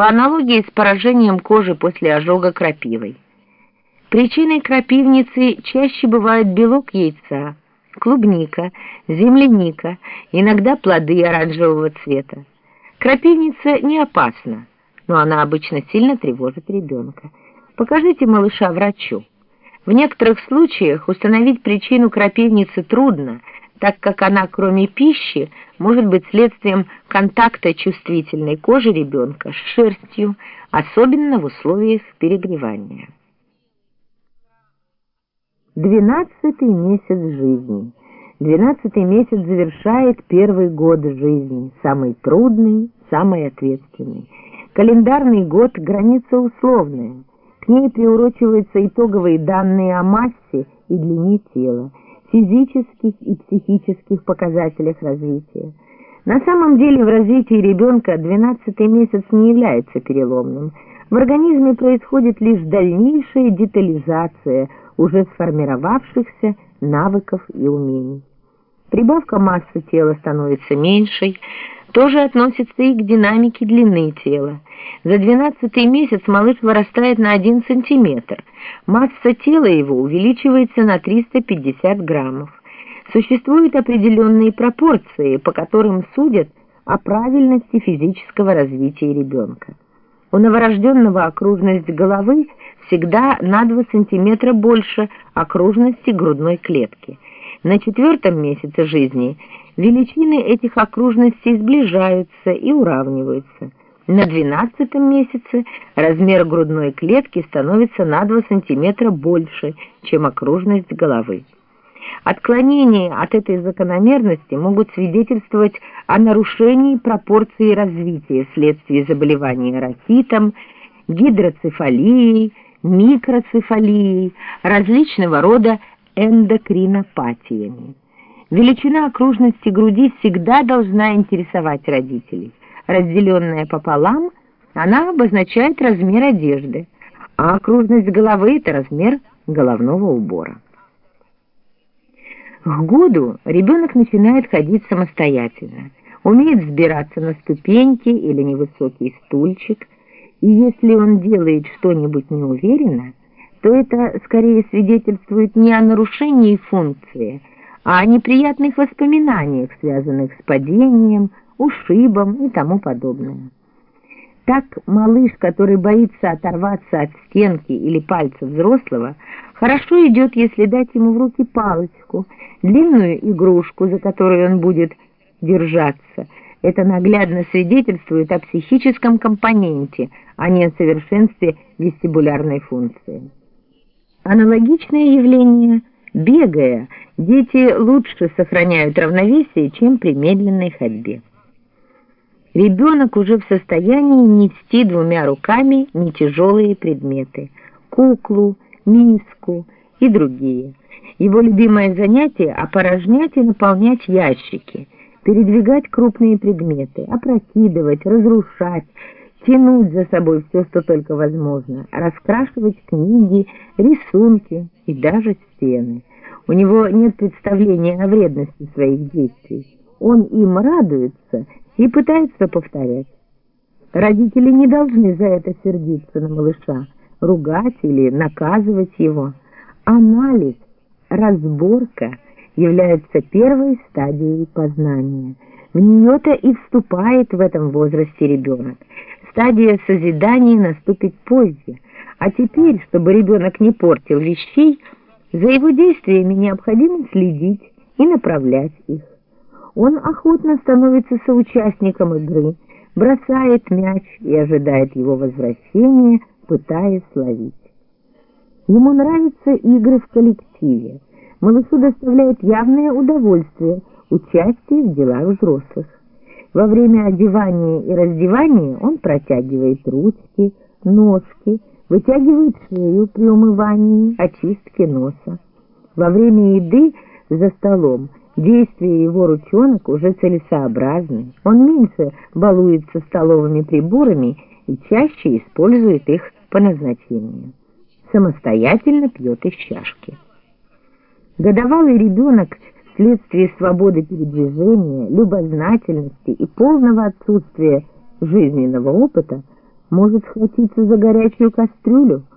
по аналогии с поражением кожи после ожога крапивой. Причиной крапивницы чаще бывает белок яйца, клубника, земляника, иногда плоды оранжевого цвета. Крапивница не опасна, но она обычно сильно тревожит ребенка. Покажите малыша врачу. В некоторых случаях установить причину крапивницы трудно, так как она, кроме пищи, может быть следствием контакта чувствительной кожи ребенка с шерстью, особенно в условиях перегревания. Двенадцатый месяц жизни. Двенадцатый месяц завершает первый год жизни, самый трудный, самый ответственный. Календарный год – граница условная. К ней приурочиваются итоговые данные о массе и длине тела, физических и психических показателях развития. На самом деле в развитии ребенка 12 месяц не является переломным. В организме происходит лишь дальнейшая детализация – уже сформировавшихся навыков и умений. Прибавка массы тела становится меньшей, тоже относится и к динамике длины тела. За 12 месяц малыш вырастает на 1 сантиметр, масса тела его увеличивается на 350 граммов. Существуют определенные пропорции, по которым судят о правильности физического развития ребенка. У новорожденного окружность головы всегда на 2 см больше окружности грудной клетки. На четвертом месяце жизни величины этих окружностей сближаются и уравниваются. На двенадцатом месяце размер грудной клетки становится на 2 см больше, чем окружность головы. Отклонения от этой закономерности могут свидетельствовать о нарушении пропорции развития вследствие заболевания рахитом, гидроцефалией, микроцефалией, различного рода эндокринопатиями. Величина окружности груди всегда должна интересовать родителей. Разделенная пополам, она обозначает размер одежды, а окружность головы – это размер головного убора. К году ребенок начинает ходить самостоятельно, умеет взбираться на ступеньки или невысокий стульчик – и если он делает что-нибудь неуверенно, то это скорее свидетельствует не о нарушении функции, а о неприятных воспоминаниях, связанных с падением, ушибом и тому подобное. Так малыш, который боится оторваться от стенки или пальца взрослого, хорошо идет, если дать ему в руки палочку, длинную игрушку, за которую он будет держаться – это наглядно свидетельствует о психическом компоненте, а не о совершенстве вестибулярной функции. Аналогичное явление – бегая, дети лучше сохраняют равновесие, чем при медленной ходьбе. Ребенок уже в состоянии нести двумя руками нетяжелые предметы – куклу, миску и другие. Его любимое занятие – опорожнять и наполнять ящики – передвигать крупные предметы, опрокидывать, разрушать, тянуть за собой все, что только возможно, раскрашивать книги, рисунки и даже стены. У него нет представления о вредности своих действий. Он им радуется и пытается повторять. Родители не должны за это сердиться на малыша, ругать или наказывать его. Анализ, разборка — является первой стадией познания. В нее-то и вступает в этом возрасте ребенок. Стадия созидания наступит позже. А теперь, чтобы ребенок не портил вещей, за его действиями необходимо следить и направлять их. Он охотно становится соучастником игры, бросает мяч и ожидает его возвращения, пытаясь ловить. Ему нравятся игры в коллективе малышу доставляет явное удовольствие участие в делах взрослых. Во время одевания и раздевания он протягивает ручки, ножки, вытягивает шею при умывании, очистке носа. Во время еды за столом действия его ручонок уже целесообразны. Он меньше балуется столовыми приборами и чаще использует их по назначению. Самостоятельно пьет из чашки. Годовалый ребенок вследствие свободы передвижения, любознательности и полного отсутствия жизненного опыта может схватиться за горячую кастрюлю,